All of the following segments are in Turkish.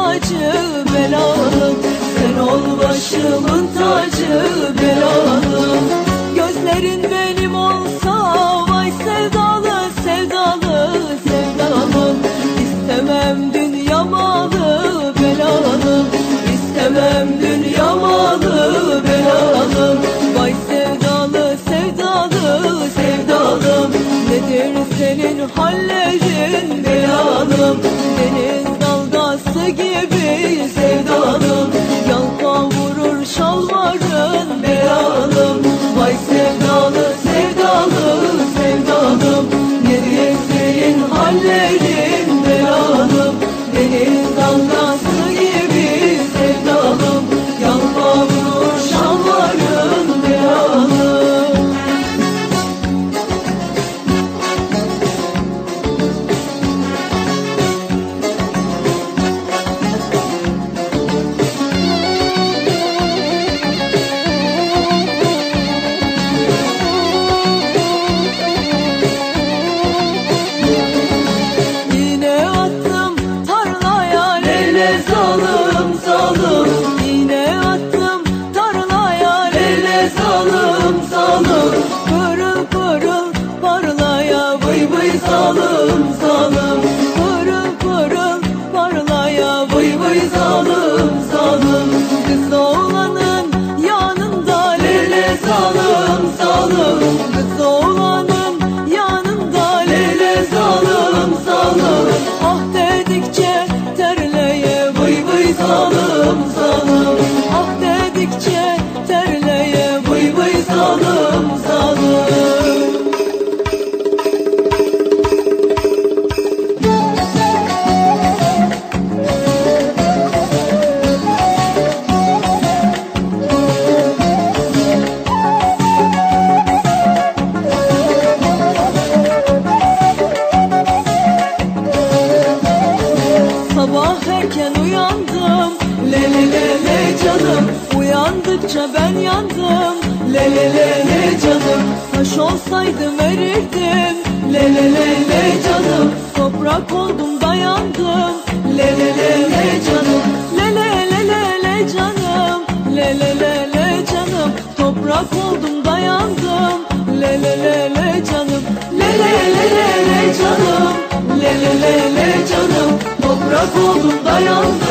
tacı belalım Sen ol başımın tacı belalım Gözlerin Anneyi zalım zalım Pırıl pırıl parlaya vıy vıy zalım zalım Pırıl pırıl parlaya vıy vıy zalım zalım Kız oğlanın yanında lele zalım zalım Kız oğlanın yanında lele zalım zalım Ah dedikçe terleye vıy vıy zalım zalım Ah dedikçe Sabah erken uyandım. Le le canım. Uyandıkça ben yandım Le le le le canım Taş olsaydım erirdim Le le le le canım Toprak oldum dayandım Le le le le canım Le le le le le canım Le le le le canım Toprak oldum dayandım Le le le le canım Le le le le le canım Le le le le canım Toprak oldum dayandım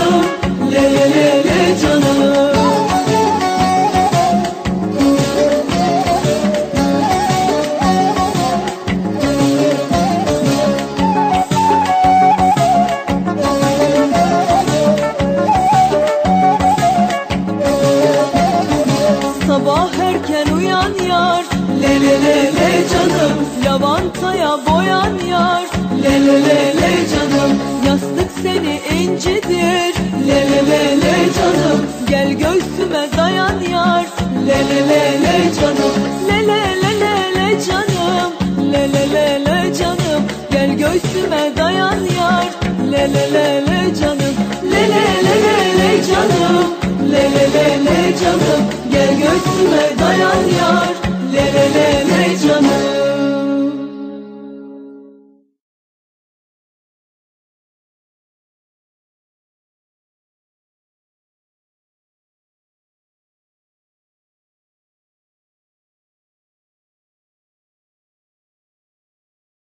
Le le le le canım. Lavantaya boyan yar. Le le le le canım. Yastık seni incidir. Le le le le canım. Gel göğsüme dayan yar. Le le le le canım. Le le le le le canım. Le le le le canım. Gel göğsüme dayan yar. Le le le le canım. Le le le le le canım. Le le le le canım. Gel göğsüme dayan yar